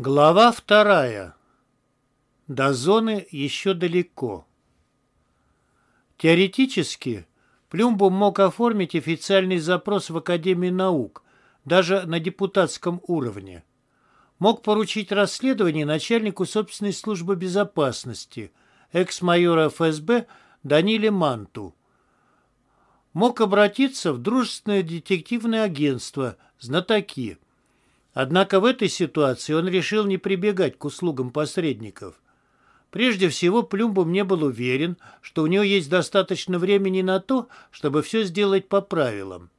Глава вторая. До зоны еще далеко. Теоретически, Плюмбум мог оформить официальный запрос в Академии наук, даже на депутатском уровне. Мог поручить расследование начальнику собственной службы безопасности, экс-майора ФСБ Даниле Манту. Мог обратиться в дружественное детективное агентство «Знатоки», Однако в этой ситуации он решил не прибегать к услугам посредников. Прежде всего, Плюмбум не был уверен, что у него есть достаточно времени на то, чтобы все сделать по правилам.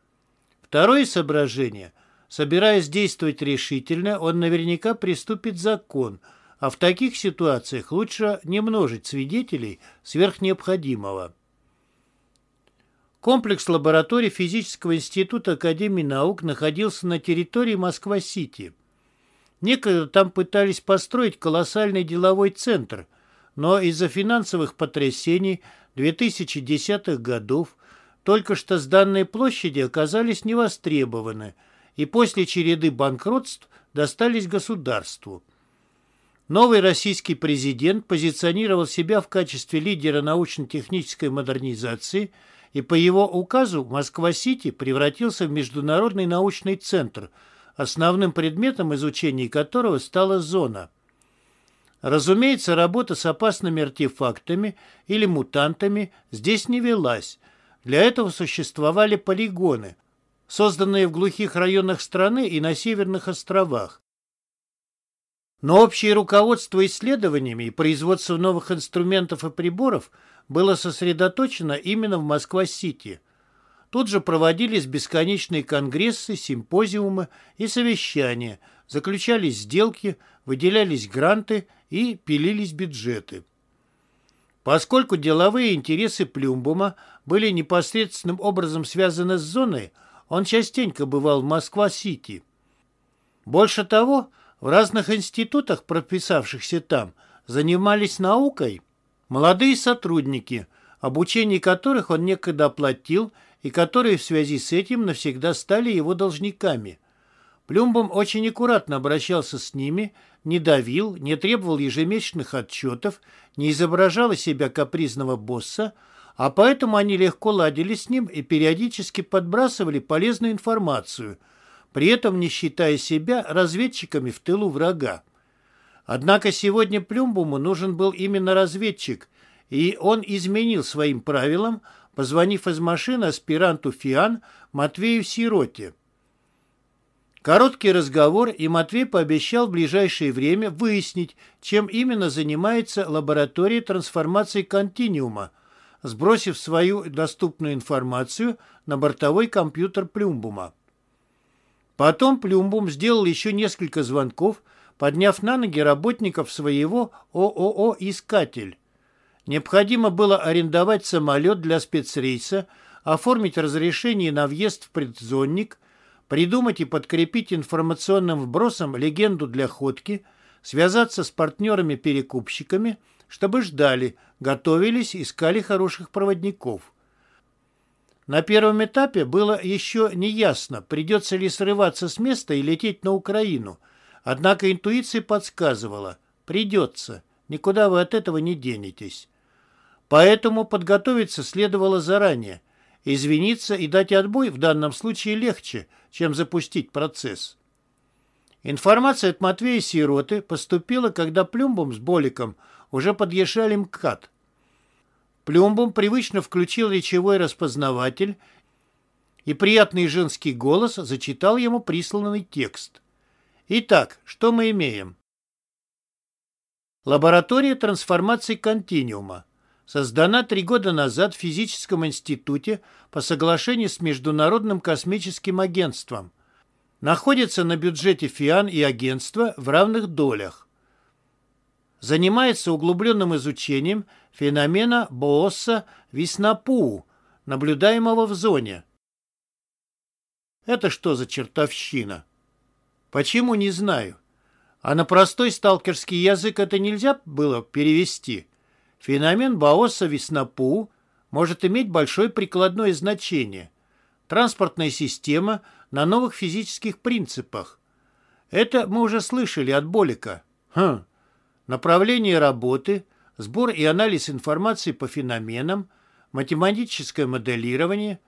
Второе соображение. Собираясь действовать решительно, он наверняка приступит закон, а в таких ситуациях лучше не множить свидетелей сверх необходимого. Комплекс лабораторий физического института Академии наук находился на территории Москва-Сити. Некогда там пытались построить колоссальный деловой центр, но из-за финансовых потрясений 2010-х годов только что сданные площади оказались невостребованы и после череды банкротств достались государству. Новый российский президент позиционировал себя в качестве лидера научно-технической модернизации – и по его указу Москва-Сити превратился в международный научный центр, основным предметом изучения которого стала зона. Разумеется, работа с опасными артефактами или мутантами здесь не велась. Для этого существовали полигоны, созданные в глухих районах страны и на северных островах. Но общее руководство исследованиями и производство новых инструментов и приборов – было сосредоточено именно в Москва-Сити. Тут же проводились бесконечные конгрессы, симпозиумы и совещания, заключались сделки, выделялись гранты и пилились бюджеты. Поскольку деловые интересы Плюмбума были непосредственным образом связаны с зоной, он частенько бывал в Москва-Сити. Больше того, в разных институтах, прописавшихся там, занимались наукой – Молодые сотрудники, обучение которых он некогда оплатил и которые в связи с этим навсегда стали его должниками. Плюмбом очень аккуратно обращался с ними, не давил, не требовал ежемесячных отчетов, не изображал из себя капризного босса, а поэтому они легко ладили с ним и периодически подбрасывали полезную информацию, при этом не считая себя разведчиками в тылу врага. Однако сегодня Плюмбуму нужен был именно разведчик, и он изменил своим правилам, позвонив из машины аспиранту ФИАН Матвею Сироте. Короткий разговор, и Матвей пообещал в ближайшее время выяснить, чем именно занимается лаборатория трансформации континиума, сбросив свою доступную информацию на бортовой компьютер Плюмбума. Потом Плюмбум сделал еще несколько звонков, подняв на ноги работников своего ООО «Искатель». Необходимо было арендовать самолет для спецрейса, оформить разрешение на въезд в предзонник, придумать и подкрепить информационным вбросом легенду для ходки, связаться с партнерами-перекупщиками, чтобы ждали, готовились, искали хороших проводников. На первом этапе было еще не ясно, придется ли срываться с места и лететь на Украину – Однако интуиция подсказывала – придется, никуда вы от этого не денетесь. Поэтому подготовиться следовало заранее. Извиниться и дать отбой в данном случае легче, чем запустить процесс. Информация от Матвея Сироты поступила, когда Плюмбом с Боликом уже подъезжали МКАД. Плюмбом привычно включил речевой распознаватель, и приятный женский голос зачитал ему присланный текст – Итак, что мы имеем? Лаборатория трансформации континиума. Создана три года назад в Физическом институте по соглашению с Международным космическим агентством. Находится на бюджете ФИАН и агентства в равных долях. Занимается углубленным изучением феномена Боосса Виснапуу, наблюдаемого в зоне. Это что за чертовщина? Почему, не знаю. А на простой сталкерский язык это нельзя было перевести. Феномен Баоса Веснопу может иметь большое прикладное значение. Транспортная система на новых физических принципах. Это мы уже слышали от Болика. Хм. Направление работы, сбор и анализ информации по феноменам, математическое моделирование,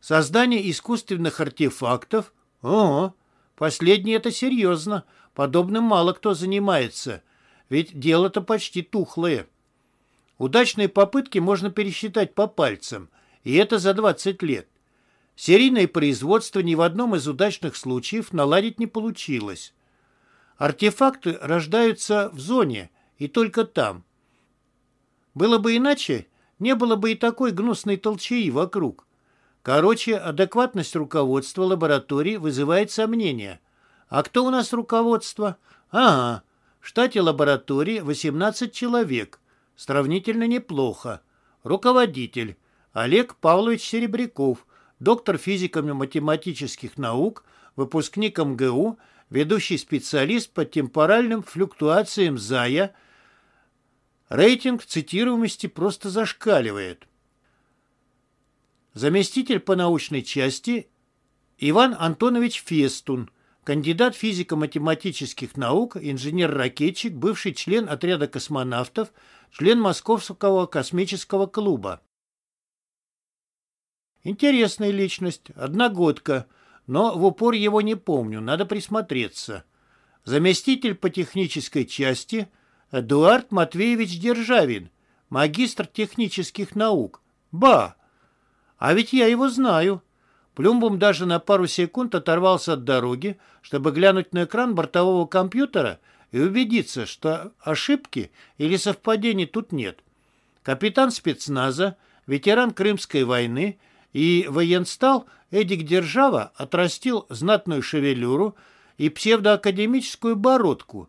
создание искусственных артефактов. Ого, последнее это серьезно. Подобным мало кто занимается. Ведь дело-то почти тухлое. Удачные попытки можно пересчитать по пальцам, и это за 20 лет. Серийное производство ни в одном из удачных случаев наладить не получилось. Артефакты рождаются в зоне, и только там. Было бы иначе, не было бы и такой гнусной толчаи вокруг. Короче, адекватность руководства лаборатории вызывает сомнения. А кто у нас руководство? Ага, в штате лаборатории 18 человек. Сравнительно неплохо. Руководитель Олег Павлович Серебряков, доктор физико-математических наук, выпускник МГУ, ведущий специалист по темпоральным флюктуациям ЗАЯ. Рейтинг цитируемости просто зашкаливает. Заместитель по научной части Иван Антонович Фестун, кандидат физико-математических наук, инженер-ракетчик, бывший член отряда космонавтов, член Московского космического клуба. Интересная личность, одногодка, но в упор его не помню, надо присмотреться. Заместитель по технической части Эдуард Матвеевич Державин, магистр технических наук. Ба! А ведь я его знаю. Плюмбум даже на пару секунд оторвался от дороги, чтобы глянуть на экран бортового компьютера и убедиться, что ошибки или совпадений тут нет. Капитан спецназа, ветеран Крымской войны и военстал Эдик Держава отрастил знатную шевелюру и псевдоакадемическую бородку,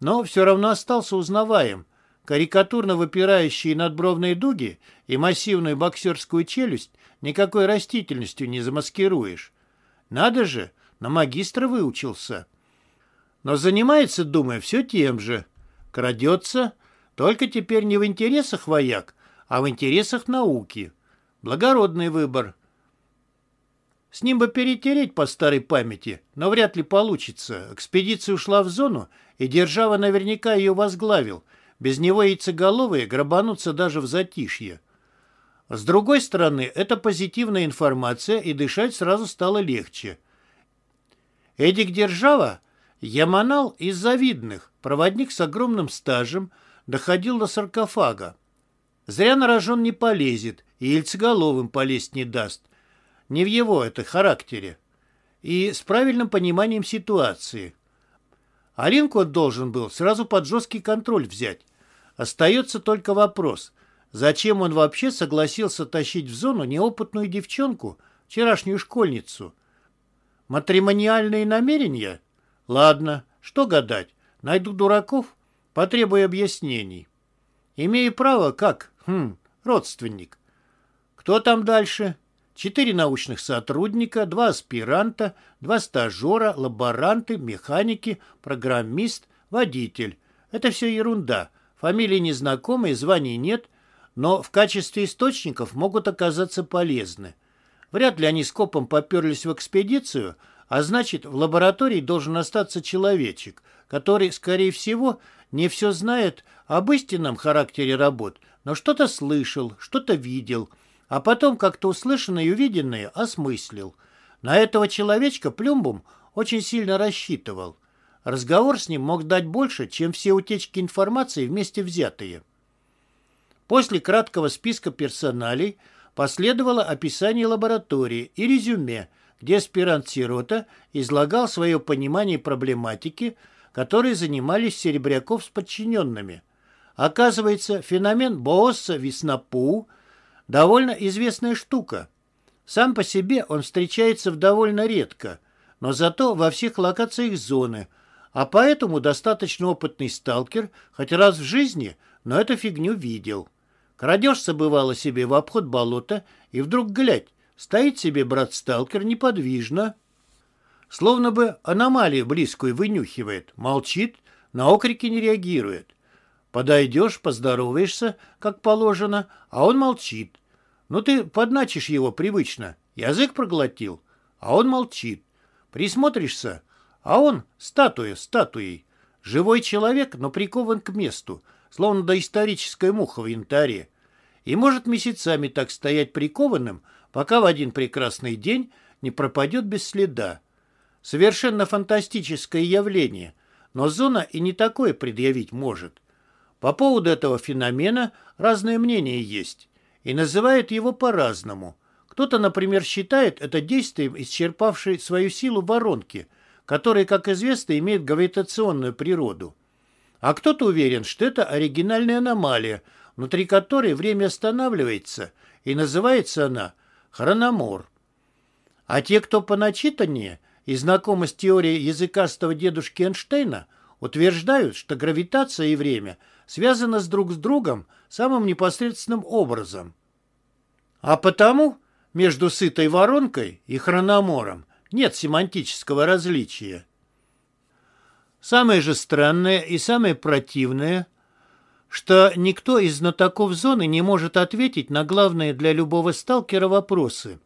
но все равно остался узнаваем. Карикатурно выпирающие надбровные дуги и массивную боксерскую челюсть никакой растительностью не замаскируешь. Надо же, на магистра выучился. Но занимается, думаю, все тем же. Крадется, только теперь не в интересах вояк, а в интересах науки. Благородный выбор. С ним бы перетереть по старой памяти, но вряд ли получится. Экспедиция ушла в зону, и Держава наверняка ее возглавил. Без него яйцеголовые грабанутся даже в затишье. С другой стороны, это позитивная информация, и дышать сразу стало легче. Эдик Держава Яманал из завидных, проводник с огромным стажем, доходил до саркофага. Зря на рожон не полезет, и яйцеголовым полезть не даст. Не в его это характере. И с правильным пониманием ситуации. Алинку он должен был сразу под жесткий контроль взять. Остается только вопрос, зачем он вообще согласился тащить в зону неопытную девчонку, вчерашнюю школьницу? Матримониальные намерения – Ладно, что гадать? Найду дураков, потребую объяснений. Имею право как, хм, родственник. Кто там дальше? Четыре научных сотрудника, два аспиранта, два стажера, лаборанты, механики, программист, водитель. Это все ерунда. Фамилии незнакомые, званий нет, но в качестве источников могут оказаться полезны. Вряд ли они скопом поперлись в экспедицию, а значит, в лаборатории должен остаться человечек, который, скорее всего, не все знает об истинном характере работ, но что-то слышал, что-то видел, а потом как-то услышанное и увиденное осмыслил. На этого человечка Плюмбум очень сильно рассчитывал. Разговор с ним мог дать больше, чем все утечки информации вместе взятые. После краткого списка персоналей последовало описание лаборатории и резюме, где аспирант Сирота излагал свое понимание проблематики, которой занимались Серебряков с подчиненными. Оказывается, феномен Боосса-Веснопу – довольно известная штука. Сам по себе он встречается довольно редко, но зато во всех локациях зоны, а поэтому достаточно опытный сталкер хоть раз в жизни, но эту фигню видел. Крадешься, бывало себе, в обход болота, и вдруг, глядь, Стоит себе брат-сталкер неподвижно, словно бы аномалию близкую вынюхивает, молчит, на окрики не реагирует. Подойдешь, поздороваешься, как положено, а он молчит. Ну ты подначишь его привычно, язык проглотил, а он молчит. Присмотришься, А он статуя статуей. Живой человек, но прикован к месту, словно доисторическая муха в янтаре. И может месяцами так стоять прикованным, пока в один прекрасный день не пропадет без следа. Совершенно фантастическое явление, но зона и не такое предъявить может. По поводу этого феномена разные мнения есть, и называют его по-разному. Кто-то, например, считает это действием, исчерпавшей свою силу воронки, которая, как известно, имеет гравитационную природу. А кто-то уверен, что это оригинальная аномалия, внутри которой время останавливается, и называется она хрономор. А те, кто поначитаннее и знакомы с теорией языкастого дедушки Эйнштейна, утверждают, что гравитация и время связаны с друг с другом самым непосредственным образом. А потому между сытой воронкой и хрономором нет семантического различия. Самое же странное и самое противное, что никто из знатоков зоны не может ответить на главные для любого сталкера вопросы.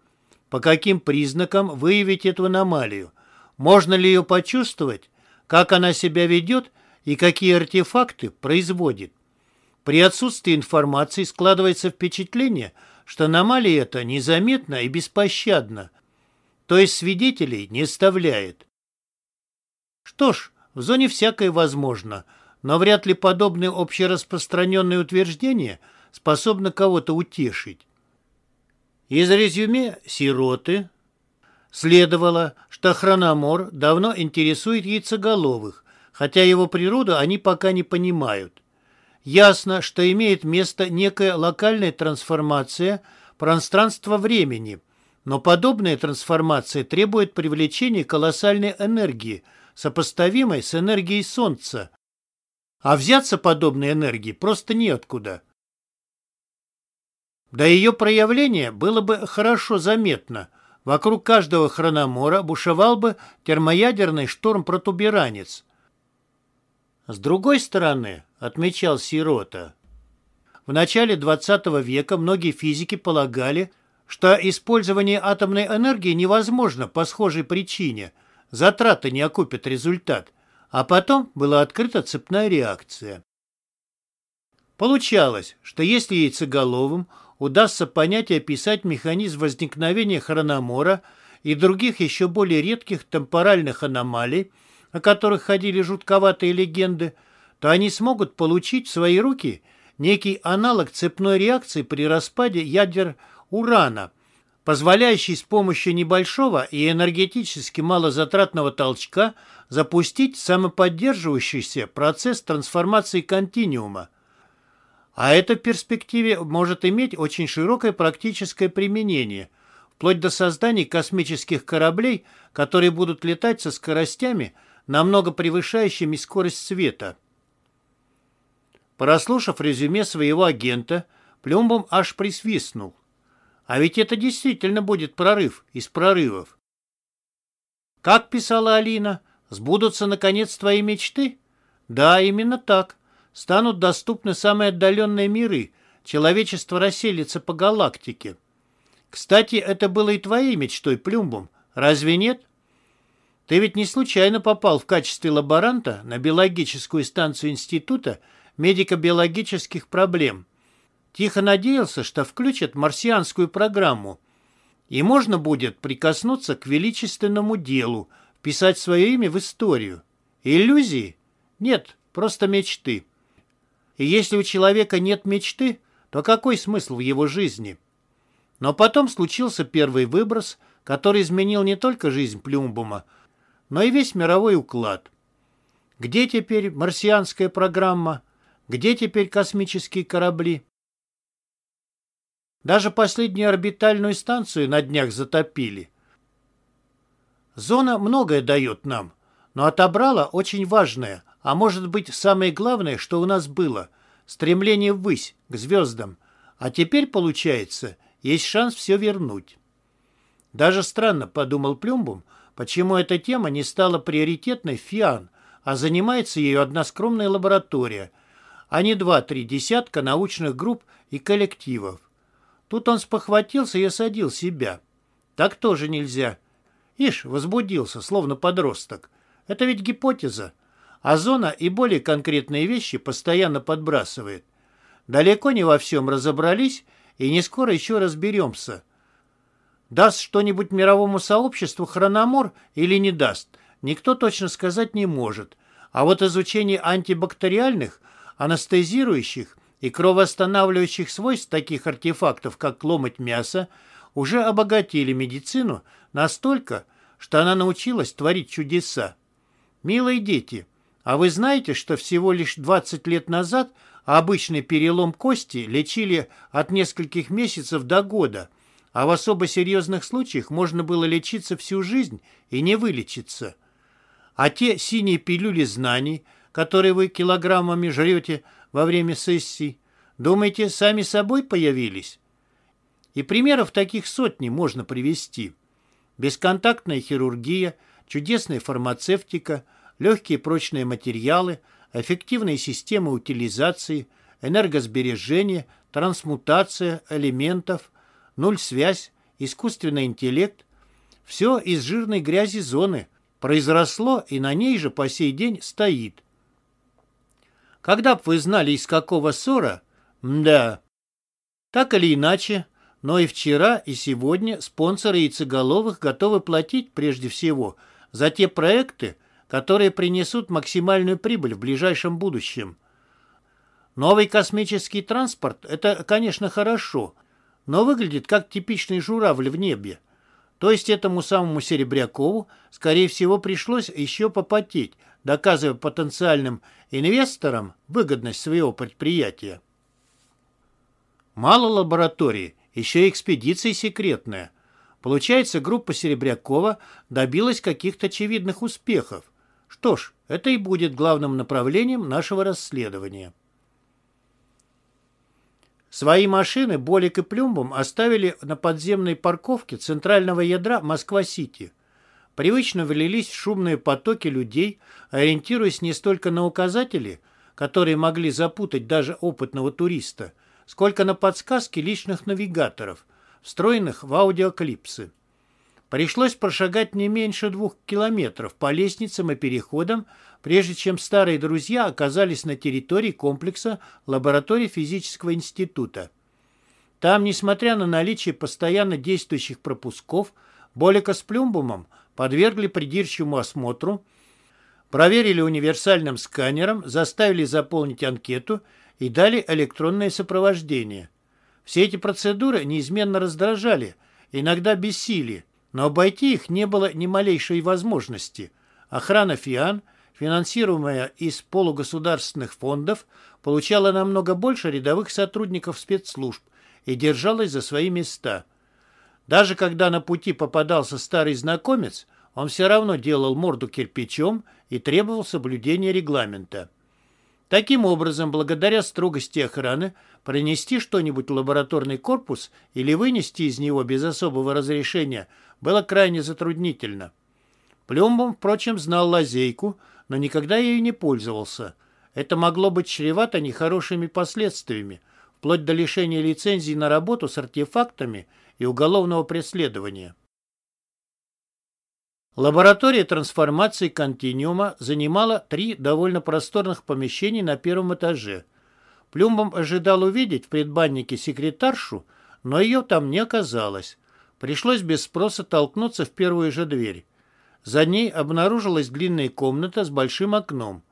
По каким признакам выявить эту аномалию? Можно ли ее почувствовать? Как она себя ведет и какие артефакты производит? При отсутствии информации складывается впечатление – что аномалия эта незаметна и беспощадна, то есть свидетелей не оставляет. Что ж, в зоне всякое возможно, но вряд ли подобные общераспространенные утверждения способны кого-то утешить. Из резюме «Сироты» следовало, что хрономор давно интересует яйцеголовых, хотя его природу они пока не понимают. Ясно, что имеет место некая локальная трансформация пространства-времени, но подобная трансформация требует привлечения колоссальной энергии, сопоставимой с энергией Солнца. А взяться подобной энергии просто неоткуда. До ее проявления было бы хорошо заметно. Вокруг каждого хрономора бушевал бы термоядерный шторм-протуберанец – с другой стороны, отмечал Сирота, в начале 20 века многие физики полагали, что использование атомной энергии невозможно по схожей причине, затраты не окупят результат, а потом была открыта цепная реакция. Получалось, что если яйцеголовым удастся понять и описать механизм возникновения хрономора и других еще более редких темпоральных аномалий, о которых ходили жутковатые легенды, то они смогут получить в свои руки некий аналог цепной реакции при распаде ядер урана, позволяющий с помощью небольшого и энергетически малозатратного толчка запустить самоподдерживающийся процесс трансформации континиума. А это в перспективе может иметь очень широкое практическое применение, вплоть до создания космических кораблей, которые будут летать со скоростями – намного превышающими скорость света. Прослушав резюме своего агента, Плюмбом аж присвистнул. А ведь это действительно будет прорыв из прорывов. Как писала Алина, сбудутся наконец твои мечты? Да, именно так. Станут доступны самые отдаленные миры, человечество расселится по галактике. Кстати, это было и твоей мечтой, Плюмбом, разве нет? Ты ведь не случайно попал в качестве лаборанта на биологическую станцию Института медико-биологических проблем. Тихо надеялся, что включат марсианскую программу, и можно будет прикоснуться к величественному делу, вписать свое имя в историю. Иллюзии? Нет, просто мечты. И если у человека нет мечты, то какой смысл в его жизни? Но потом случился первый выброс, который изменил не только жизнь Плюмбума, но и весь мировой уклад. Где теперь марсианская программа? Где теперь космические корабли? Даже последнюю орбитальную станцию на днях затопили. Зона многое дает нам, но отобрала очень важное, а может быть самое главное, что у нас было – стремление ввысь, к звездам. А теперь, получается, есть шанс все вернуть. Даже странно, подумал Плюмбум, Почему эта тема не стала приоритетной в ФИАН, а занимается ею одна скромная лаборатория, а не два-три десятка научных групп и коллективов? Тут он спохватился и осадил себя. Так тоже нельзя. Ишь, возбудился, словно подросток. Это ведь гипотеза. А зона и более конкретные вещи постоянно подбрасывает. Далеко не во всем разобрались, и не скоро еще разберемся. Даст что-нибудь мировому сообществу хрономор или не даст, никто точно сказать не может. А вот изучение антибактериальных, анестезирующих и кровоостанавливающих свойств таких артефактов, как ломоть мяса, уже обогатили медицину настолько, что она научилась творить чудеса. Милые дети, а вы знаете, что всего лишь 20 лет назад обычный перелом кости лечили от нескольких месяцев до года, а в особо серьезных случаях можно было лечиться всю жизнь и не вылечиться. А те синие пилюли знаний, которые вы килограммами жрете во время сессий, думаете, сами собой появились? И примеров таких сотни можно привести. Бесконтактная хирургия, чудесная фармацевтика, легкие прочные материалы, эффективные системы утилизации, энергосбережения, трансмутация элементов, нуль-связь, искусственный интеллект – все из жирной грязи зоны произросло и на ней же по сей день стоит. Когда б вы знали, из какого ссора, да. Так или иначе, но и вчера, и сегодня спонсоры яйцеголовых готовы платить прежде всего за те проекты, которые принесут максимальную прибыль в ближайшем будущем. Новый космический транспорт – это, конечно, хорошо, но выглядит как типичный журавль в небе. То есть этому самому Серебрякову, скорее всего, пришлось еще попотеть, доказывая потенциальным инвесторам выгодность своего предприятия. Мало лаборатории, еще и экспедиция секретная. Получается, группа Серебрякова добилась каких-то очевидных успехов. Что ж, это и будет главным направлением нашего расследования. Свои машины Болик и Плюмбом оставили на подземной парковке центрального ядра Москва-Сити. Привычно влились в шумные потоки людей, ориентируясь не столько на указатели, которые могли запутать даже опытного туриста, сколько на подсказки личных навигаторов, встроенных в аудиоклипсы. Пришлось прошагать не меньше двух километров по лестницам и переходам, прежде чем старые друзья оказались на территории комплекса лаборатории физического института. Там, несмотря на наличие постоянно действующих пропусков, Болика с Плюмбумом подвергли придирчивому осмотру, проверили универсальным сканером, заставили заполнить анкету и дали электронное сопровождение. Все эти процедуры неизменно раздражали, иногда бессили, но обойти их не было ни малейшей возможности. Охрана ФИАН, финансируемая из полугосударственных фондов, получала намного больше рядовых сотрудников спецслужб и держалась за свои места. Даже когда на пути попадался старый знакомец, он все равно делал морду кирпичом и требовал соблюдения регламента. Таким образом, благодаря строгости охраны, пронести что-нибудь в лабораторный корпус или вынести из него без особого разрешения было крайне затруднительно. Плюмбом, впрочем, знал лазейку, но никогда ею не пользовался. Это могло быть чревато нехорошими последствиями, вплоть до лишения лицензии на работу с артефактами и уголовного преследования. Лаборатория трансформации континиума занимала три довольно просторных помещений на первом этаже. Плюмбом ожидал увидеть в предбаннике секретаршу, но ее там не оказалось. Пришлось без спроса толкнуться в первую же дверь. За ней обнаружилась длинная комната с большим окном.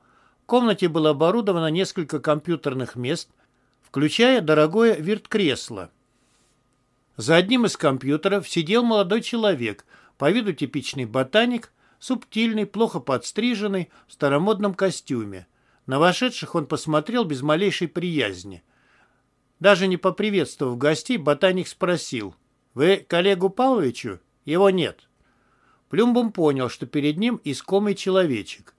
В комнате было оборудовано несколько компьютерных мест, включая дорогое вирт-кресло. За одним из компьютеров сидел молодой человек – по виду типичный ботаник, субтильный, плохо подстриженный, в старомодном костюме. На вошедших он посмотрел без малейшей приязни. Даже не поприветствовав гостей, ботаник спросил. «Вы коллегу Павловичу? Его нет». Плюмбом понял, что перед ним искомый человечек.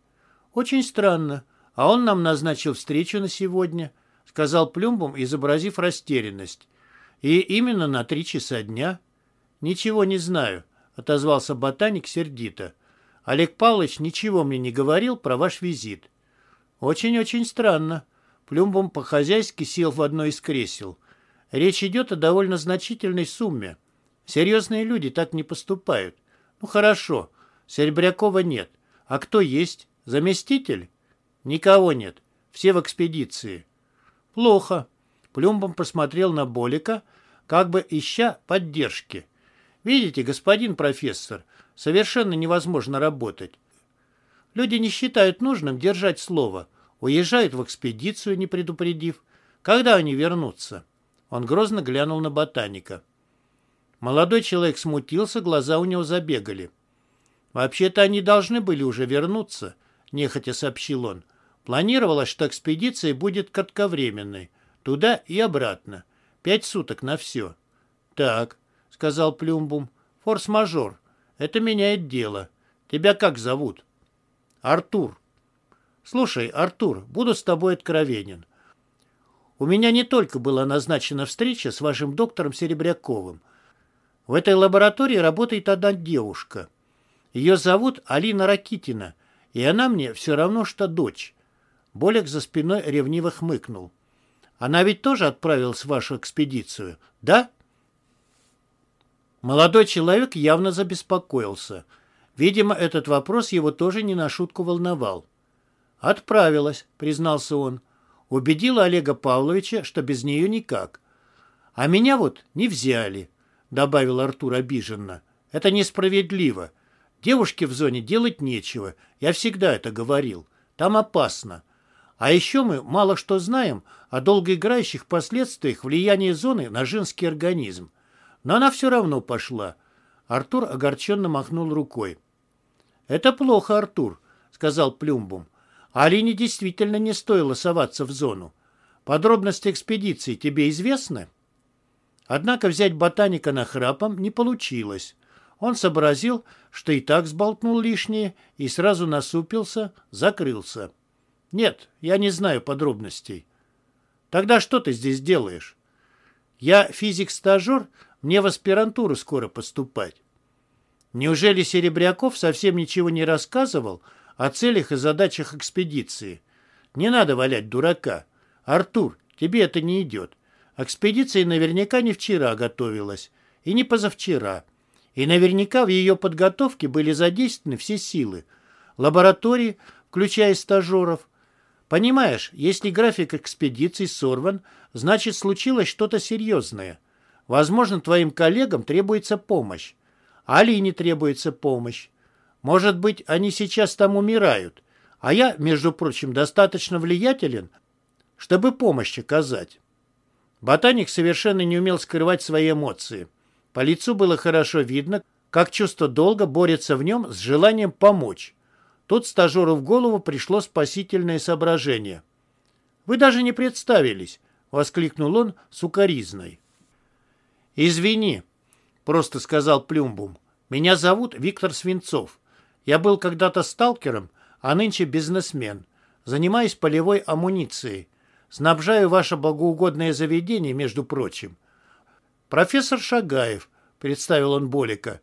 «Очень странно. А он нам назначил встречу на сегодня», — сказал Плюмбом, изобразив растерянность. «И именно на три часа дня». «Ничего не знаю отозвался ботаник сердито. Олег Павлович ничего мне не говорил про ваш визит. Очень-очень странно. Плюмбом по-хозяйски сел в одно из кресел. Речь идет о довольно значительной сумме. Серьезные люди так не поступают. Ну хорошо, Серебрякова нет. А кто есть? Заместитель? Никого нет. Все в экспедиции. Плохо. Плюмбом посмотрел на Болика, как бы ища поддержки. Видите, господин профессор, совершенно невозможно работать. Люди не считают нужным держать слово. Уезжают в экспедицию, не предупредив. Когда они вернутся? Он грозно глянул на ботаника. Молодой человек смутился, глаза у него забегали. «Вообще-то они должны были уже вернуться», — нехотя сообщил он. «Планировалось, что экспедиция будет кратковременной. Туда и обратно. Пять суток на все». «Так», — сказал Плюмбум, — «форс-мажор. Это меняет дело. Тебя как зовут?» «Артур». «Слушай, Артур, буду с тобой откровенен. У меня не только была назначена встреча с вашим доктором Серебряковым. В этой лаборатории работает одна девушка. Ее зовут Алина Ракитина, и она мне все равно, что дочь. Болик за спиной ревниво хмыкнул. Она ведь тоже отправилась в вашу экспедицию, да? Молодой человек явно забеспокоился. Видимо, этот вопрос его тоже не на шутку волновал. «Отправилась», — признался он. Убедила Олега Павловича, что без нее никак. «А меня вот не взяли», — добавил Артур обиженно. «Это несправедливо. Девушке в зоне делать нечего. Я всегда это говорил. Там опасно. А еще мы мало что знаем о долгоиграющих последствиях влияния зоны на женский организм. Но она все равно пошла». Артур огорченно махнул рукой. «Это плохо, Артур», — сказал Плюмбум. Алине действительно не стоило соваться в зону. Подробности экспедиции тебе известны? Однако взять ботаника на храпом не получилось. Он сообразил, что и так сболтнул лишнее, и сразу насупился, закрылся. «Нет, я не знаю подробностей». «Тогда что ты здесь делаешь?» «Я физик-стажер, мне в аспирантуру скоро поступать». Неужели Серебряков совсем ничего не рассказывал о целях и задачах экспедиции. Не надо валять дурака. Артур, тебе это не идет. Экспедиция наверняка не вчера готовилась, и не позавчера. И наверняка в ее подготовке были задействованы все силы. Лаборатории, включая стажеров. Понимаешь, если график экспедиции сорван, значит случилось что-то серьезное. Возможно, твоим коллегам требуется помощь. Алине требуется помощь. Может быть, они сейчас там умирают, а я, между прочим, достаточно влиятелен, чтобы помощь оказать. Ботаник совершенно не умел скрывать свои эмоции. По лицу было хорошо видно, как чувство долга борется в нем с желанием помочь. Тут стажеру в голову пришло спасительное соображение. «Вы даже не представились!» — воскликнул он сукоризной. «Извини», — просто сказал Плюмбум. «Меня зовут Виктор Свинцов. Я был когда-то сталкером, а нынче бизнесмен. Занимаюсь полевой амуницией. Снабжаю ваше богоугодное заведение, между прочим. Профессор Шагаев, представил он Болика.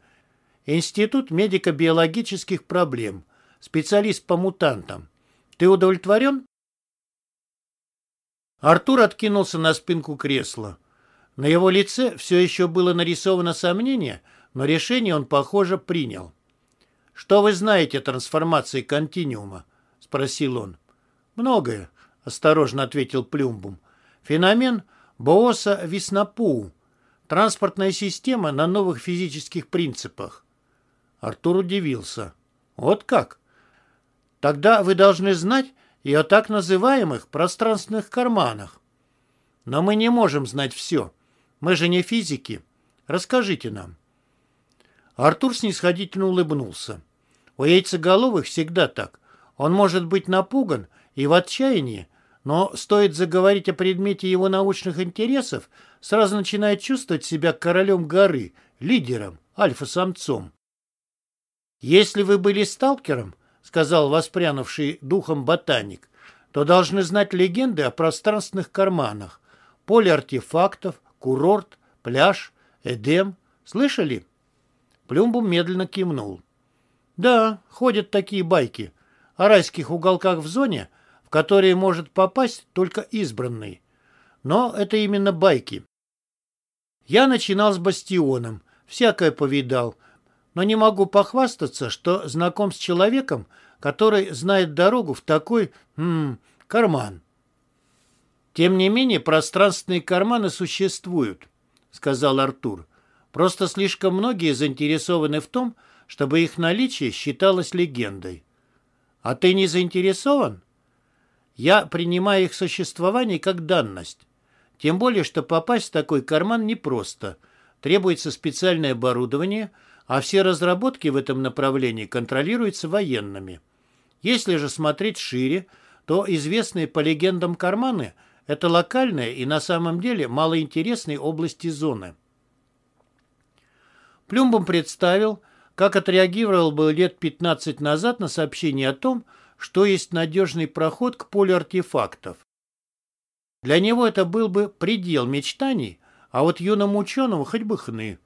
Институт медико-биологических проблем. Специалист по мутантам. Ты удовлетворен? Артур откинулся на спинку кресла. На его лице все еще было нарисовано сомнение, но решение он, похоже, принял. «Что вы знаете о трансформации континиума?» — спросил он. «Многое», — осторожно ответил Плюмбум. «Феномен Бооса Виснапуу. Транспортная система на новых физических принципах». Артур удивился. «Вот как? Тогда вы должны знать и о так называемых пространственных карманах. Но мы не можем знать все. Мы же не физики. Расскажите нам». Артур снисходительно улыбнулся. У яйцеголовых всегда так. Он может быть напуган и в отчаянии, но стоит заговорить о предмете его научных интересов, сразу начинает чувствовать себя королем горы, лидером, альфа-самцом. «Если вы были сталкером, — сказал воспрянувший духом ботаник, — то должны знать легенды о пространственных карманах, поле артефактов, курорт, пляж, Эдем. Слышали?» Плюмбум медленно кивнул. Да, ходят такие байки о райских уголках в зоне, в которые может попасть только избранный. Но это именно байки. Я начинал с бастионом, всякое повидал, но не могу похвастаться, что знаком с человеком, который знает дорогу в такой, м карман. Тем не менее, пространственные карманы существуют, сказал Артур. Просто слишком многие заинтересованы в том, чтобы их наличие считалось легендой. А ты не заинтересован? Я принимаю их существование как данность. Тем более, что попасть в такой карман непросто. Требуется специальное оборудование, а все разработки в этом направлении контролируются военными. Если же смотреть шире, то известные по легендам карманы – это локальные и на самом деле малоинтересные области зоны. Плюмбом представил, как отреагировал бы лет 15 назад на сообщение о том, что есть надежный проход к полю артефактов. Для него это был бы предел мечтаний, а вот юному ученому хоть бы хны.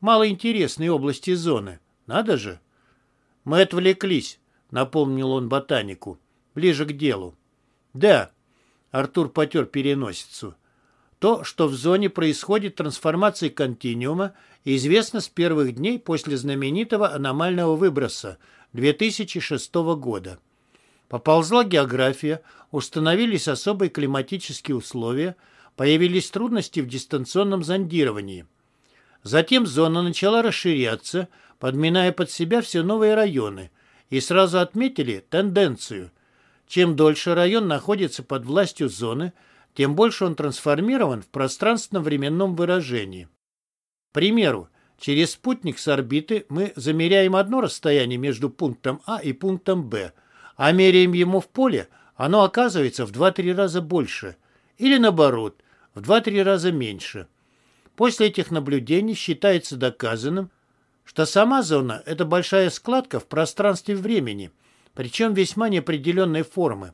Малоинтересные области зоны. Надо же. Мы отвлеклись, напомнил он ботанику. Ближе к делу. Да, Артур потер переносицу. То, что в зоне происходит трансформация континуума, известно с первых дней после знаменитого аномального выброса 2006 года. Поползла география, установились особые климатические условия, появились трудности в дистанционном зондировании. Затем зона начала расширяться, подминая под себя все новые районы, и сразу отметили тенденцию. Чем дольше район находится под властью зоны, тем больше он трансформирован в пространственно-временном выражении. К примеру, через спутник с орбиты мы замеряем одно расстояние между пунктом А и пунктом Б – а меряем ему в поле, оно оказывается в 2-3 раза больше. Или наоборот, в 2-3 раза меньше. После этих наблюдений считается доказанным, что сама зона – это большая складка в пространстве времени, причем весьма неопределенной формы.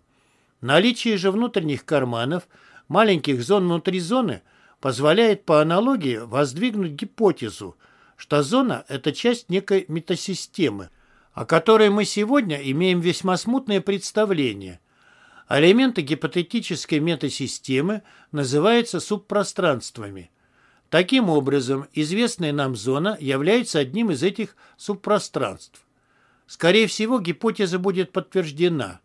Наличие же внутренних карманов, маленьких зон внутри зоны, позволяет по аналогии воздвигнуть гипотезу, что зона – это часть некой метасистемы – о которой мы сегодня имеем весьма смутное представление. Элементы гипотетической метасистемы называются субпространствами. Таким образом, известная нам зона является одним из этих субпространств. Скорее всего, гипотеза будет подтверждена.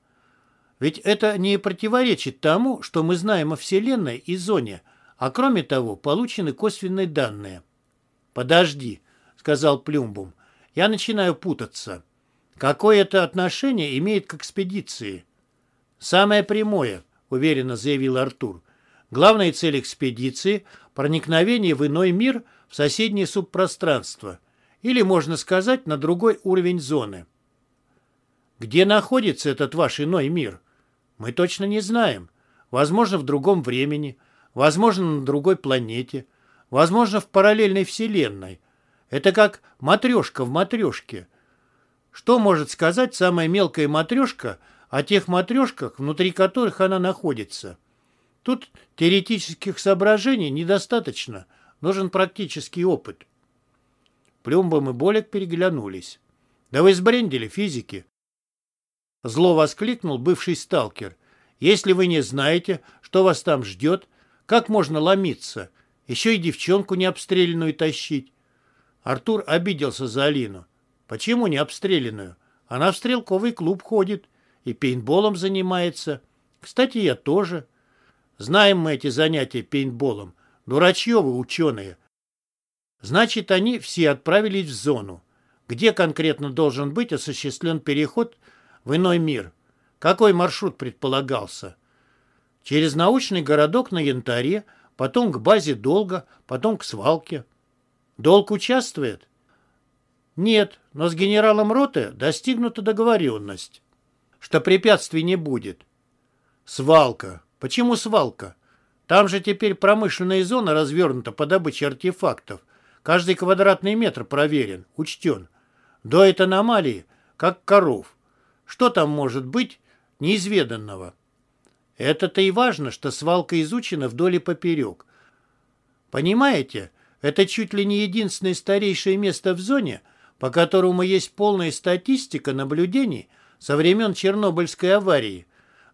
Ведь это не противоречит тому, что мы знаем о Вселенной и зоне, а кроме того, получены косвенные данные. «Подожди», — сказал Плюмбум, — «я начинаю путаться». Какое это отношение имеет к экспедиции? Самое прямое, уверенно заявил Артур. Главная цель экспедиции – проникновение в иной мир, в соседнее субпространство, или, можно сказать, на другой уровень зоны. Где находится этот ваш иной мир? Мы точно не знаем. Возможно, в другом времени, возможно, на другой планете, возможно, в параллельной вселенной. Это как матрешка в матрешке – что может сказать самая мелкая матрешка о тех матрешках, внутри которых она находится? Тут теоретических соображений недостаточно, нужен практический опыт. Плюмбом и Болик переглянулись. «Да вы сбрендили физики!» Зло воскликнул бывший сталкер. «Если вы не знаете, что вас там ждет, как можно ломиться? Еще и девчонку необстрелянную тащить!» Артур обиделся за Алину. Почему не обстрелянную? Она в стрелковый клуб ходит и пейнтболом занимается. Кстати, я тоже. Знаем мы эти занятия пейнтболом. Дурачье вы, ученые. Значит, они все отправились в зону. Где конкретно должен быть осуществлен переход в иной мир? Какой маршрут предполагался? Через научный городок на Янтаре, потом к базе Долга, потом к свалке. Долг участвует? Нет, но с генералом роты достигнута договоренность, что препятствий не будет. Свалка. Почему свалка? Там же теперь промышленная зона развернута по добыче артефактов. Каждый квадратный метр проверен, учтен. Доит аномалии, как коров. Что там может быть неизведанного? Это-то и важно, что свалка изучена вдоль и поперек. Понимаете, это чуть ли не единственное старейшее место в зоне – по которому есть полная статистика наблюдений со времен Чернобыльской аварии.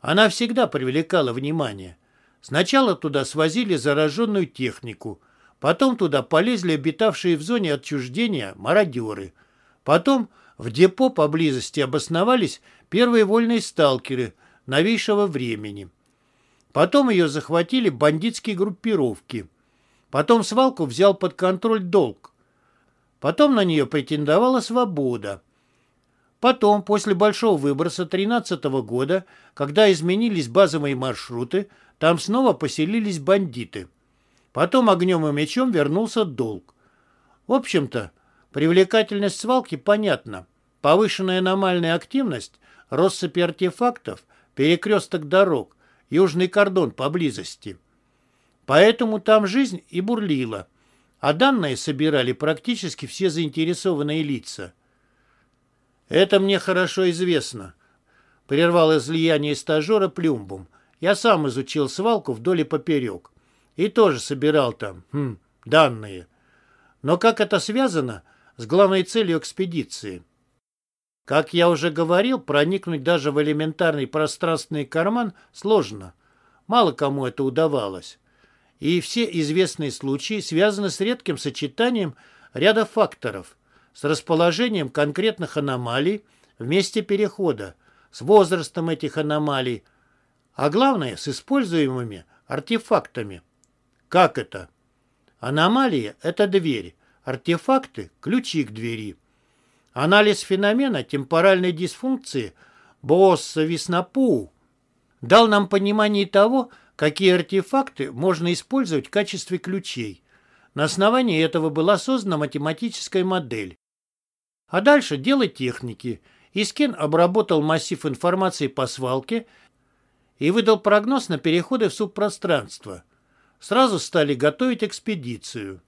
Она всегда привлекала внимание. Сначала туда свозили зараженную технику, потом туда полезли обитавшие в зоне отчуждения мародеры. Потом В депо поблизости обосновались первые вольные сталкеры новейшего времени. Потом ее захватили бандитские группировки. Потом свалку взял под контроль долг. Потом на нее претендовала свобода. Потом, после большого выброса 13 года, когда изменились базовые маршруты, там снова поселились бандиты. Потом огнем и мечом вернулся долг. В общем-то, привлекательность свалки понятна. Повышенная аномальная активность, россыпи артефактов, перекресток дорог, южный кордон поблизости. Поэтому там жизнь и бурлила, а данные собирали практически все заинтересованные лица. «Это мне хорошо известно», — прервал излияние стажера Плюмбум. «Я сам изучил свалку вдоль и поперек. И тоже собирал там, хм, данные. Но как это связано с главной целью экспедиции?» Как я уже говорил, проникнуть даже в элементарный пространственный карман сложно. Мало кому это удавалось. И все известные случаи связаны с редким сочетанием ряда факторов, с расположением конкретных аномалий в месте перехода, с возрастом этих аномалий, а главное, с используемыми артефактами. Как это? Аномалия – это дверь, артефакты – ключи к двери. Анализ феномена темпоральной дисфункции Босса Виснапу дал нам понимание того, какие артефакты можно использовать в качестве ключей. На основании этого была создана математическая модель. А дальше дело техники. Искин обработал массив информации по свалке и выдал прогноз на переходы в субпространство. Сразу стали готовить экспедицию.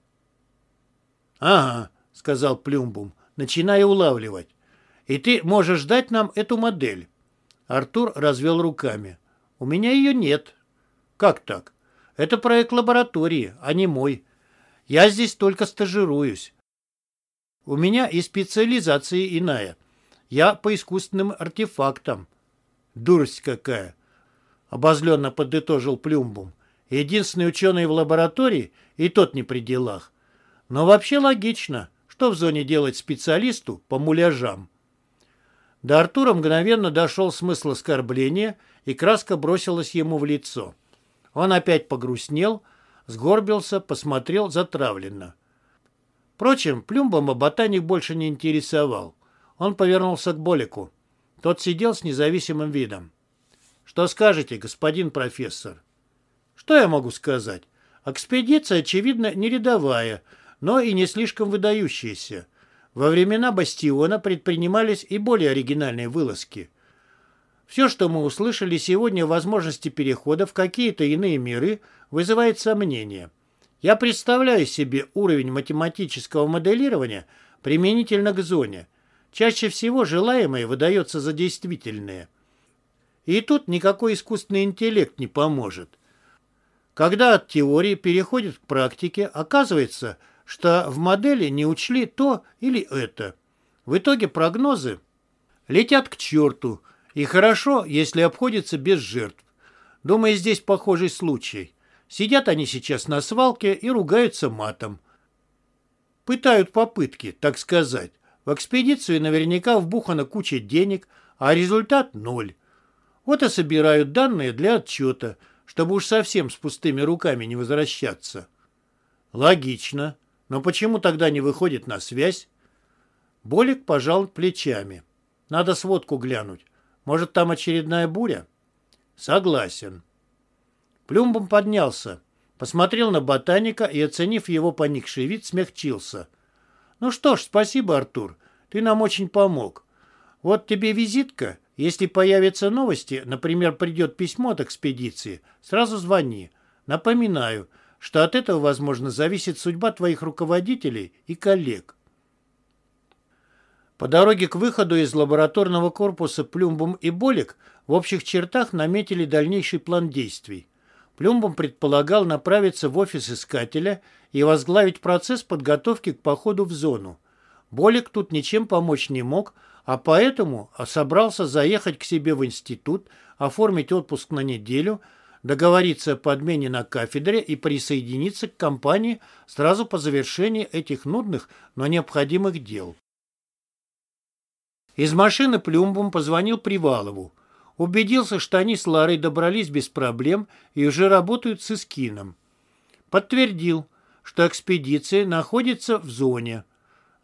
«Ага», — сказал Плюмбум, начиная улавливать. «И ты можешь дать нам эту модель?» Артур развел руками. «У меня ее нет». «Как так? Это проект лаборатории, а не мой. Я здесь только стажируюсь. У меня и специализация иная. Я по искусственным артефактам». «Дурость какая!» — обозленно подытожил Плюмбум. «Единственный ученый в лаборатории, и тот не при делах. Но вообще логично. Что в зоне делать специалисту по муляжам? До Артура мгновенно дошел смысл оскорбления, и краска бросилась ему в лицо. Он опять погрустнел, сгорбился, посмотрел затравленно. Впрочем, Плюмбома ботаник больше не интересовал. Он повернулся к Болику. Тот сидел с независимым видом. «Что скажете, господин профессор?» «Что я могу сказать? Экспедиция, очевидно, не рядовая, но и не слишком выдающиеся. Во времена Бастиона предпринимались и более оригинальные вылазки. Все, что мы услышали сегодня о возможности перехода в какие-то иные миры, вызывает сомнения. Я представляю себе уровень математического моделирования применительно к зоне. Чаще всего желаемое выдается за действительное. И тут никакой искусственный интеллект не поможет. Когда от теории переходит к практике, оказывается, что в модели не учли то или это. В итоге прогнозы летят к черту, и хорошо, если обходится без жертв. Думаю, здесь похожий случай. Сидят они сейчас на свалке и ругаются матом. Пытают попытки, так сказать. В экспедицию наверняка вбухана куча денег, а результат – ноль. Вот и собирают данные для отчета, чтобы уж совсем с пустыми руками не возвращаться. Логично. Но почему тогда не выходит на связь? Болик пожал плечами. Надо сводку глянуть. Может, там очередная буря? Согласен. Плюмбом поднялся, посмотрел на ботаника и, оценив его поникший вид, смягчился. Ну что ж, спасибо, Артур. Ты нам очень помог. Вот тебе визитка. Если появятся новости, например, придет письмо от экспедиции, сразу звони. Напоминаю, что от этого, возможно, зависит судьба твоих руководителей и коллег. По дороге к выходу из лабораторного корпуса Плюмбум и Болик в общих чертах наметили дальнейший план действий. Плюмбум предполагал направиться в офис искателя и возглавить процесс подготовки к походу в зону. Болик тут ничем помочь не мог, а поэтому собрался заехать к себе в институт, оформить отпуск на неделю – договориться о подмене на кафедре и присоединиться к компании сразу по завершении этих нудных, но необходимых дел. Из машины Плюмбум позвонил Привалову. Убедился, что они с Ларой добрались без проблем и уже работают с Искином. Подтвердил, что экспедиция находится в зоне.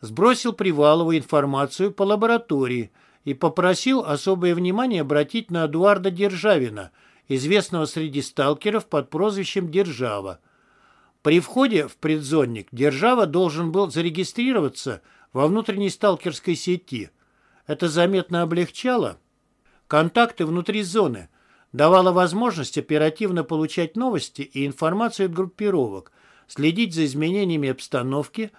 Сбросил Привалову информацию по лаборатории и попросил особое внимание обратить на Эдуарда Державина, известного среди сталкеров под прозвищем Держава. При входе в предзонник Держава должен был зарегистрироваться во внутренней сталкерской сети. Это заметно облегчало контакты внутри зоны, давало возможность оперативно получать новости и информацию от группировок, следить за изменениями обстановки,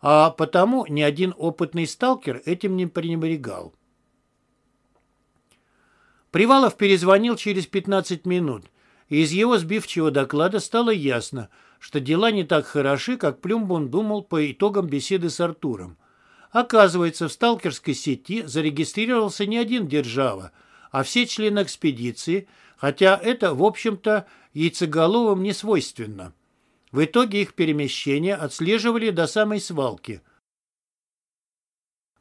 а потому ни один опытный сталкер этим не пренебрегал. Привалов перезвонил через 15 минут, и из его сбивчивого доклада стало ясно, что дела не так хороши, как Плюмбун думал по итогам беседы с Артуром. Оказывается, в сталкерской сети зарегистрировался не один держава, а все члены экспедиции, хотя это, в общем-то, яйцеголовым не свойственно. В итоге их перемещение отслеживали до самой свалки.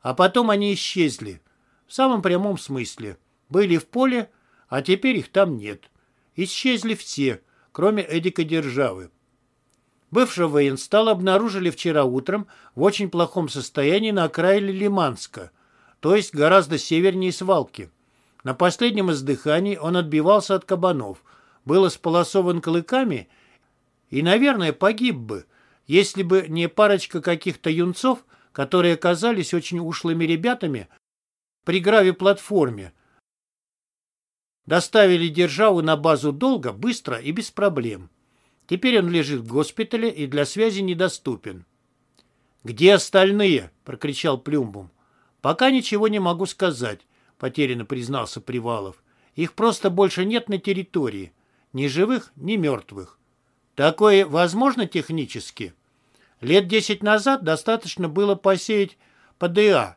А потом они исчезли. В самом прямом смысле. Были в поле, а теперь их там нет. Исчезли все, кроме Эдика Державы. Бывшего военстала обнаружили вчера утром в очень плохом состоянии на окраине Лиманска, то есть гораздо севернее свалки. На последнем издыхании он отбивался от кабанов, был исполосован клыками и, наверное, погиб бы, если бы не парочка каких-то юнцов, которые оказались очень ушлыми ребятами при граве-платформе. Доставили державу на базу долго, быстро и без проблем. Теперь он лежит в госпитале и для связи недоступен. «Где остальные?» – прокричал Плюмбум. «Пока ничего не могу сказать», – потерянно признался Привалов. «Их просто больше нет на территории. Ни живых, ни мертвых. Такое возможно технически? Лет десять назад достаточно было посеять ПДА.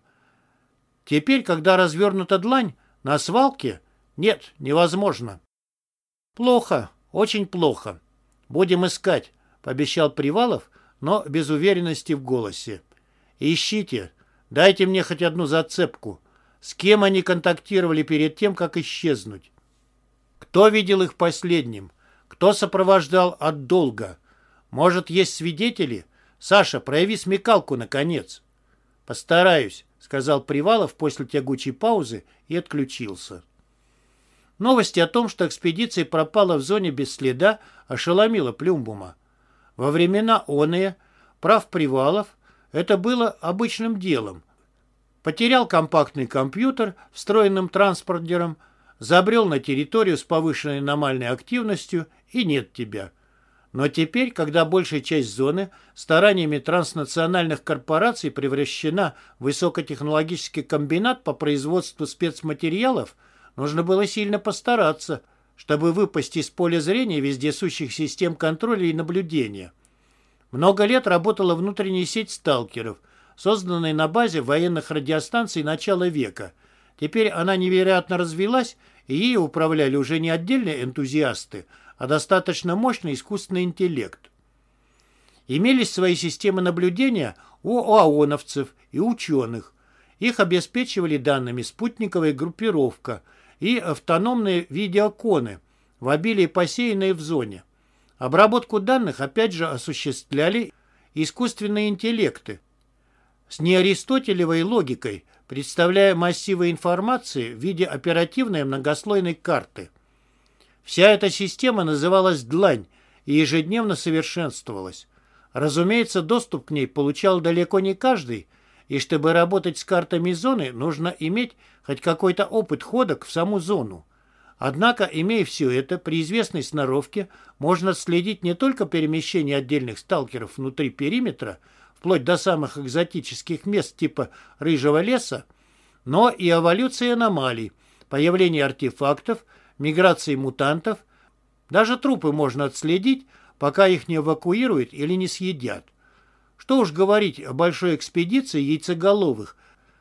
Теперь, когда развернута длань, на свалке? Нет, невозможно». «Плохо, очень плохо», «Будем искать», — пообещал Привалов, но без уверенности в голосе. «Ищите. Дайте мне хоть одну зацепку. С кем они контактировали перед тем, как исчезнуть? Кто видел их последним? Кто сопровождал от долга? Может, есть свидетели? Саша, прояви смекалку, наконец». «Постараюсь», — сказал Привалов после тягучей паузы и отключился. Новости о том, что экспедиция пропала в зоне без следа, ошеломила Плюмбума. Во времена оные прав Привалов это было обычным делом. Потерял компактный компьютер, встроенным транспортером, забрел на территорию с повышенной аномальной активностью и нет тебя. Но теперь, когда большая часть зоны стараниями транснациональных корпораций превращена в высокотехнологический комбинат по производству спецматериалов – Нужно было сильно постараться, чтобы выпасть из поля зрения вездесущих систем контроля и наблюдения. Много лет работала внутренняя сеть сталкеров, созданная на базе военных радиостанций начала века. Теперь она невероятно развелась, и ей управляли уже не отдельные энтузиасты, а достаточно мощный искусственный интеллект. Имелись свои системы наблюдения у ОАОНовцев и ученых. Их обеспечивали данными спутниковая группировка – и автономные видеоконы, в обилии посеянные в зоне. Обработку данных опять же осуществляли искусственные интеллекты с неаристотелевой логикой, представляя массивы информации в виде оперативной многослойной карты. Вся эта система называлась «длань» и ежедневно совершенствовалась. Разумеется, доступ к ней получал далеко не каждый – и чтобы работать с картами зоны, нужно иметь хоть какой-то опыт ходок в саму зону. Однако, имея все это, при известной сноровке можно следить не только перемещение отдельных сталкеров внутри периметра, вплоть до самых экзотических мест типа рыжего леса, но и эволюции аномалий, появление артефактов, миграции мутантов. Даже трупы можно отследить, пока их не эвакуируют или не съедят. Что уж говорить о большой экспедиции яйцеголовых,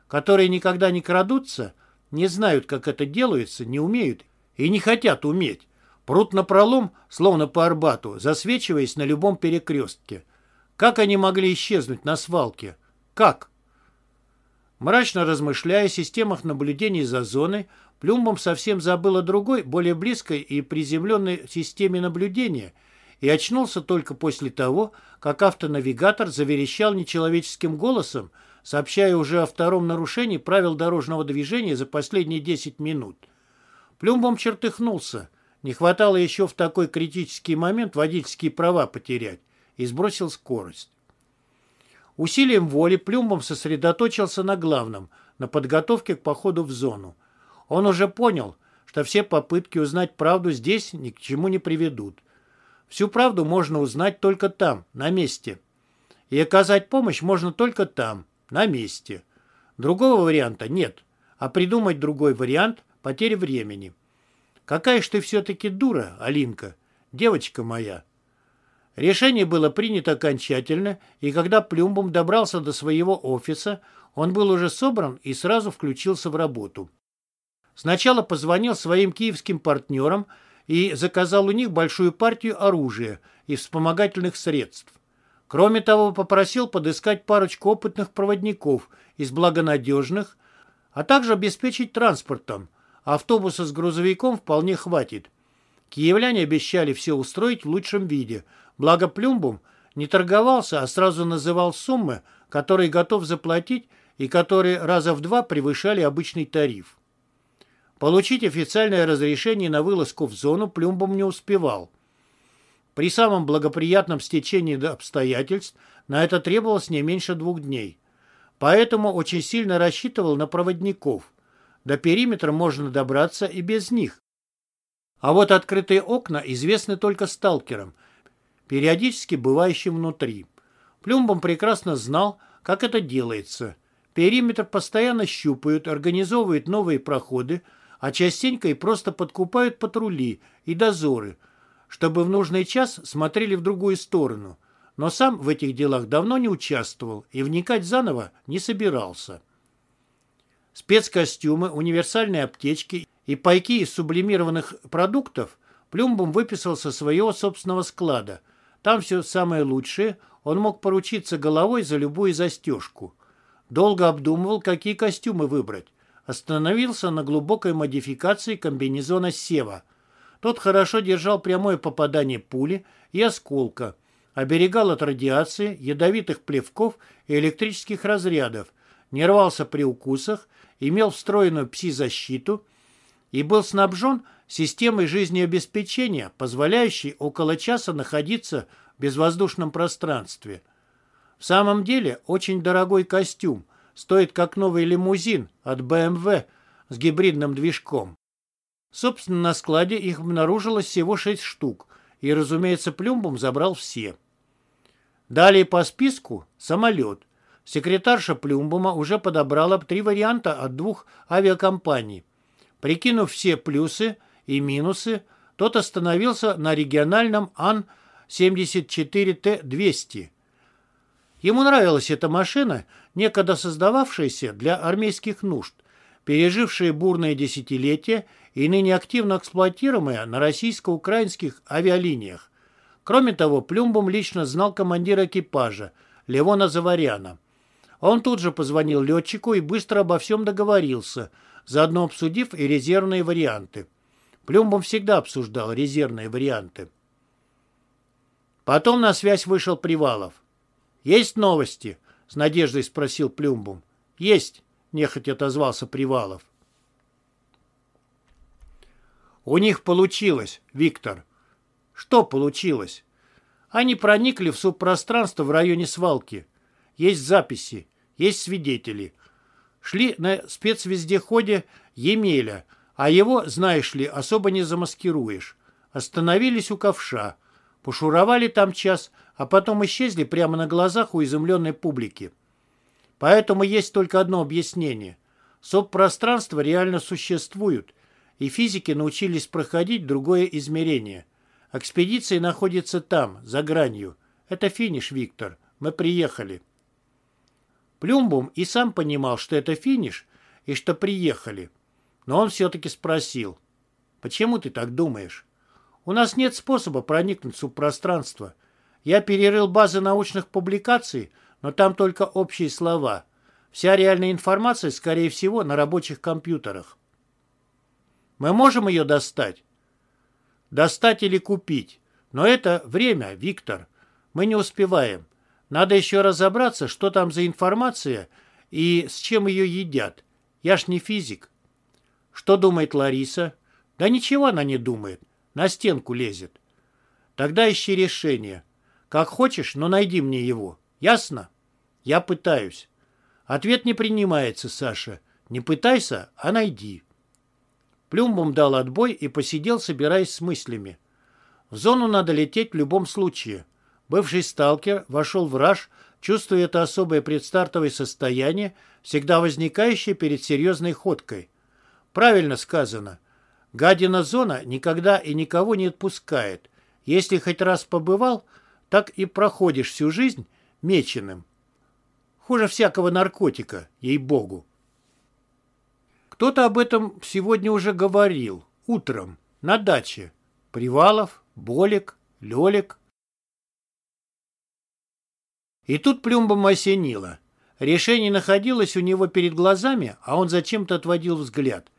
которые никогда не крадутся, не знают, как это делается, не умеют и не хотят уметь. Прут на пролом, словно по Арбату, засвечиваясь на любом перекрестке. Как они могли исчезнуть на свалке? Как? Мрачно размышляя о системах наблюдений за зоной, Плюмбом совсем забыл о другой, более близкой и приземленной системе наблюдения и очнулся только после того, как автонавигатор заверещал нечеловеческим голосом, сообщая уже о втором нарушении правил дорожного движения за последние 10 минут. Плюмбом чертыхнулся. Не хватало еще в такой критический момент водительские права потерять. И сбросил скорость. Усилием воли Плюмбом сосредоточился на главном, на подготовке к походу в зону. Он уже понял, что все попытки узнать правду здесь ни к чему не приведут. Всю правду можно узнать только там, на месте. И оказать помощь можно только там, на месте. Другого варианта нет. А придумать другой вариант – потеря времени. Какая ж ты все-таки дура, Алинка, девочка моя. Решение было принято окончательно, и когда Плюмбом добрался до своего офиса, он был уже собран и сразу включился в работу. Сначала позвонил своим киевским партнерам и заказал у них большую партию оружия и вспомогательных средств. Кроме того, попросил подыскать парочку опытных проводников из благонадежных, а также обеспечить транспортом. Автобуса с грузовиком вполне хватит. Киевляне обещали все устроить в лучшем виде, благо Плюмбум не торговался, а сразу называл суммы, которые готов заплатить и которые раза в два превышали обычный тариф. Получить официальное разрешение на вылазку в зону Плюмбом не успевал. При самом благоприятном стечении обстоятельств на это требовалось не меньше двух дней. Поэтому очень сильно рассчитывал на проводников. До периметра можно добраться и без них. А вот открытые окна известны только сталкерам, периодически бывающим внутри. Плюмбом прекрасно знал, как это делается. Периметр постоянно щупают, организовывают новые проходы, а частенько и просто подкупают патрули и дозоры, чтобы в нужный час смотрели в другую сторону. Но сам в этих делах давно не участвовал и вникать заново не собирался. Спецкостюмы, универсальные аптечки и пайки из сублимированных продуктов Плюмбом выписал со своего собственного склада. Там все самое лучшее, он мог поручиться головой за любую застежку. Долго обдумывал, какие костюмы выбрать остановился на глубокой модификации комбинезона Сева. Тот хорошо держал прямое попадание пули и осколка, оберегал от радиации, ядовитых плевков и электрических разрядов, не рвался при укусах, имел встроенную пси-защиту и был снабжен системой жизнеобеспечения, позволяющей около часа находиться в безвоздушном пространстве. В самом деле очень дорогой костюм, стоит как новый лимузин от BMW с гибридным движком. Собственно, на складе их обнаружилось всего шесть штук, и, разумеется, Плюмбом забрал все. Далее по списку самолет. Секретарша Плюмбума уже подобрала три варианта от двух авиакомпаний. Прикинув все плюсы и минусы, тот остановился на региональном Ан-74Т-200. Ему нравилась эта машина, некогда создававшаяся для армейских нужд, пережившая бурные десятилетия и ныне активно эксплуатируемая на российско-украинских авиалиниях. Кроме того, Плюмбом лично знал командира экипажа, Левона Заваряна. Он тут же позвонил летчику и быстро обо всем договорился, заодно обсудив и резервные варианты. Плюмбом всегда обсуждал резервные варианты. Потом на связь вышел Привалов. «Есть новости?» — с надеждой спросил Плюмбум. «Есть», — нехотя отозвался Привалов. «У них получилось, Виктор». «Что получилось?» Они проникли в субпространство в районе свалки. Есть записи, есть свидетели. Шли на спецвездеходе Емеля, а его, знаешь ли, особо не замаскируешь. Остановились у ковша. Пошуровали там час, а потом исчезли прямо на глазах у изумленной публики. Поэтому есть только одно объяснение. Субпространства реально существуют, и физики научились проходить другое измерение. Экспедиция находится там, за гранью. Это финиш, Виктор. Мы приехали. Плюмбум и сам понимал, что это финиш, и что приехали. Но он все-таки спросил, «Почему ты так думаешь?» «У нас нет способа проникнуть в субпространство. Я перерыл базы научных публикаций, но там только общие слова. Вся реальная информация, скорее всего, на рабочих компьютерах. Мы можем ее достать? Достать или купить. Но это время, Виктор. Мы не успеваем. Надо еще разобраться, что там за информация и с чем ее едят. Я ж не физик. Что думает Лариса? Да ничего она не думает. На стенку лезет. Тогда ищи решение. Как хочешь, но найди мне его. Ясно? Я пытаюсь. Ответ не принимается, Саша. Не пытайся, а найди. Плюмбом дал отбой и посидел, собираясь с мыслями. В зону надо лететь в любом случае. Бывший сталкер вошел в раж, чувствуя это особое предстартовое состояние, всегда возникающее перед серьезной ходкой. Правильно сказано. Гадина зона никогда и никого не отпускает. Если хоть раз побывал, так и проходишь всю жизнь меченым. Хуже всякого наркотика, ей-богу. Кто-то об этом сегодня уже говорил. Утром. На даче. Привалов, Болик, Лелик. И тут плюмбом осенило. Решение находилось у него перед глазами, а он зачем-то отводил взгляд.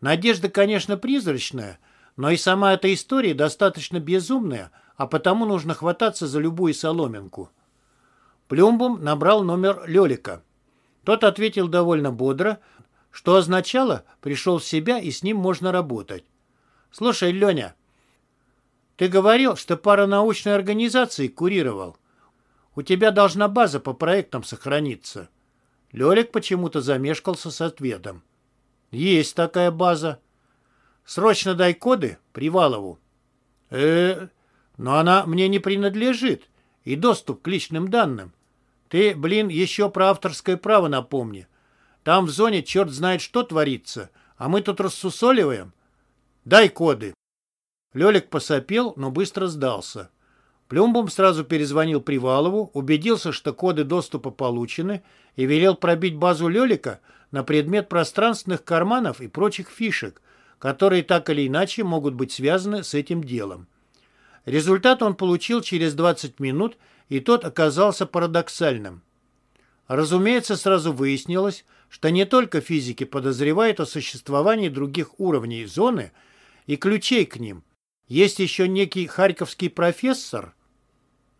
Надежда, конечно, призрачная, но и сама эта история достаточно безумная, а потому нужно хвататься за любую соломинку. Плюмбом набрал номер Лелика. Тот ответил довольно бодро, что означало, пришел в себя и с ним можно работать. «Слушай, Леня, ты говорил, что пара научной организации курировал. У тебя должна база по проектам сохраниться». Лелик почему-то замешкался с ответом. «Есть такая база. Срочно дай коды Привалову». «Э, но она мне не принадлежит. И доступ к личным данным. Ты, блин, еще про авторское право напомни. Там в зоне черт знает что творится, а мы тут рассусоливаем. Дай коды». Лелик посопел, но быстро сдался. Плюмбом сразу перезвонил Привалову, убедился, что коды доступа получены, и велел пробить базу Лелика на предмет пространственных карманов и прочих фишек, которые так или иначе могут быть связаны с этим делом. Результат он получил через 20 минут, и тот оказался парадоксальным. Разумеется, сразу выяснилось, что не только физики подозревают о существовании других уровней зоны и ключей к ним. Есть еще некий харьковский профессор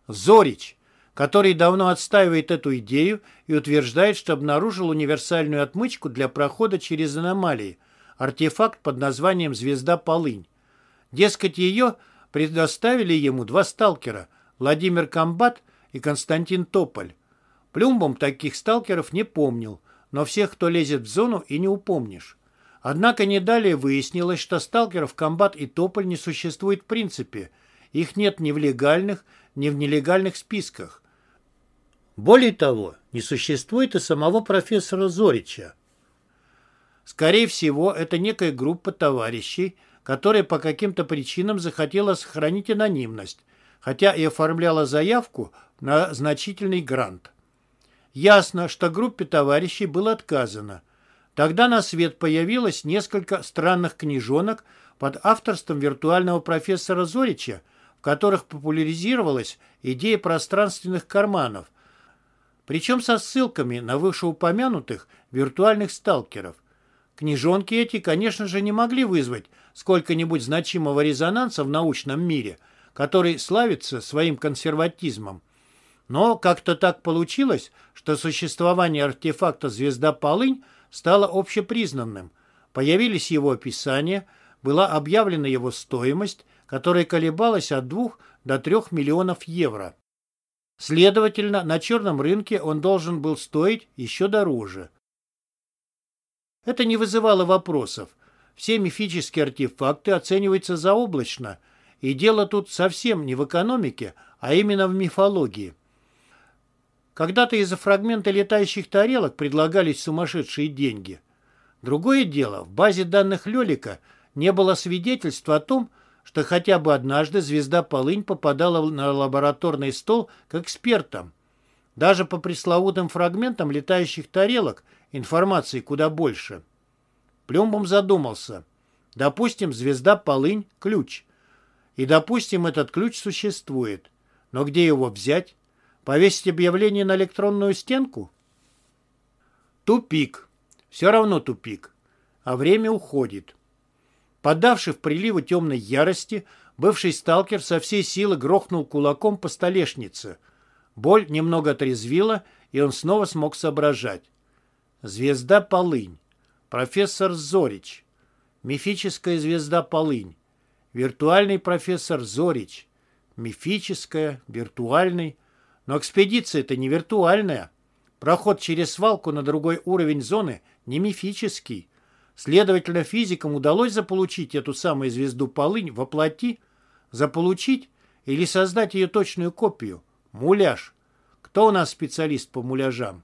Зорич, который давно отстаивает эту идею и утверждает, что обнаружил универсальную отмычку для прохода через аномалии, артефакт под названием «Звезда Полынь». Дескать, ее предоставили ему два сталкера – Владимир Комбат и Константин Тополь. Плюмбом таких сталкеров не помнил, но всех, кто лезет в зону, и не упомнишь. Однако не далее выяснилось, что сталкеров Комбат и Тополь не существует в принципе. Их нет ни в легальных, ни в нелегальных списках. Более того, не существует и самого профессора Зорича. Скорее всего, это некая группа товарищей, которая по каким-то причинам захотела сохранить анонимность, хотя и оформляла заявку на значительный грант. Ясно, что группе товарищей было отказано. Тогда на свет появилось несколько странных книжонок под авторством виртуального профессора Зорича, в которых популяризировалась идея пространственных карманов, причем со ссылками на вышеупомянутых виртуальных сталкеров. Книжонки эти, конечно же, не могли вызвать сколько-нибудь значимого резонанса в научном мире, который славится своим консерватизмом. Но как-то так получилось, что существование артефакта «Звезда Полынь» стало общепризнанным. Появились его описания, была объявлена его стоимость, которая колебалась от 2 до 3 миллионов евро. Следовательно, на черном рынке он должен был стоить еще дороже. Это не вызывало вопросов. Все мифические артефакты оцениваются заоблачно, и дело тут совсем не в экономике, а именно в мифологии. Когда-то из-за фрагмента летающих тарелок предлагались сумасшедшие деньги. Другое дело, в базе данных Лелика не было свидетельства о том, что хотя бы однажды звезда Полынь попадала на лабораторный стол к экспертам. Даже по пресловутым фрагментам летающих тарелок информации куда больше. Плюмбом задумался. Допустим, звезда Полынь – ключ. И допустим, этот ключ существует. Но где его взять? Повесить объявление на электронную стенку? Тупик. Все равно тупик. А время уходит. Подавший в приливу темной ярости, бывший сталкер со всей силы грохнул кулаком по столешнице. Боль немного отрезвила, и он снова смог соображать. Звезда Полынь. Профессор Зорич. Мифическая звезда Полынь. Виртуальный профессор Зорич. Мифическая, виртуальный. Но экспедиция это не виртуальная. Проход через свалку на другой уровень зоны не мифический. Следовательно, физикам удалось заполучить эту самую звезду Полынь во плоти, заполучить или создать ее точную копию. Муляж. Кто у нас специалист по муляжам?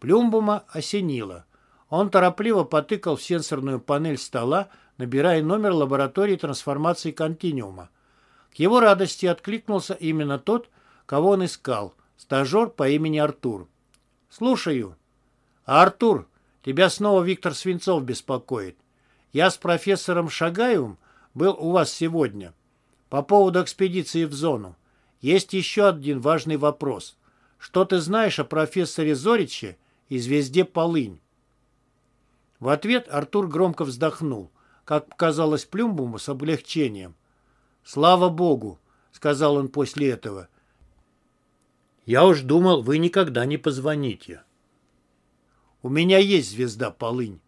Плюмбума осенило. Он торопливо потыкал в сенсорную панель стола, набирая номер лаборатории трансформации континиума. К его радости откликнулся именно тот, кого он искал, стажер по имени Артур. «Слушаю». «А Артур, тебя снова Виктор Свинцов беспокоит. Я с профессором Шагаевым был у вас сегодня. По поводу экспедиции в зону. Есть еще один важный вопрос. Что ты знаешь о профессоре Зориче и звезде Полынь?» В ответ Артур громко вздохнул, как показалось Плюмбуму с облегчением. «Слава Богу!» — сказал он после этого. «Я уж думал, вы никогда не позвоните». «У меня есть звезда Полынь»,